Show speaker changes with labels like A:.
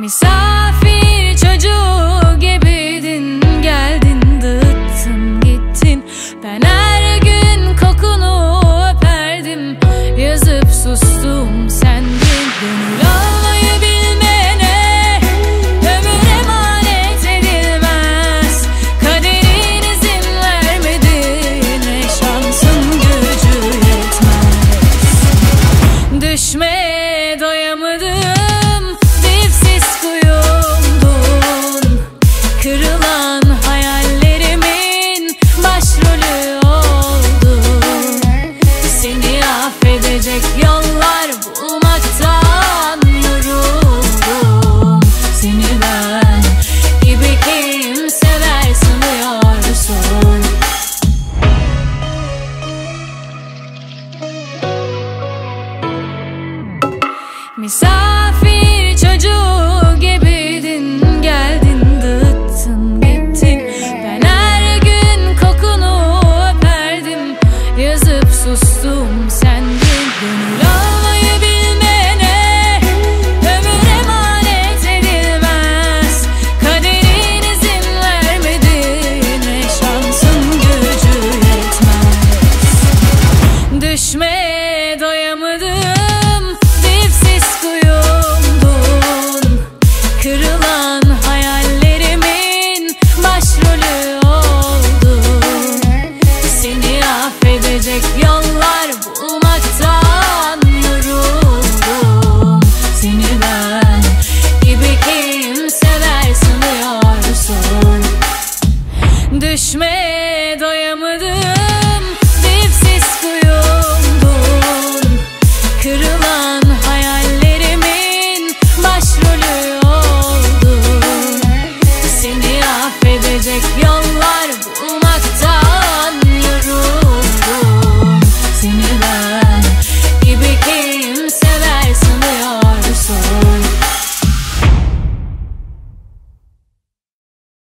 A: me sofre. olan hayallerimin başrolü oldu. Seni affedecek yollar bulmaktan yoruldum. Seni ben gibi kim sever sanıyorsun. Misafir çocuğu Yazıp sustum sendin Gönül almayı bilmene Ömür emanet edilmez. Kaderin izin vermediğine Şansın gücü yetmez. Düşmeye yollar bulmaktan yoruldum. Seni ben gibi kimseler sanıyorsun. Düşmeye doyamadım dipsiz kuyumdum. Kırılan hayallerimin başrolü oldum. Seni affedecek yol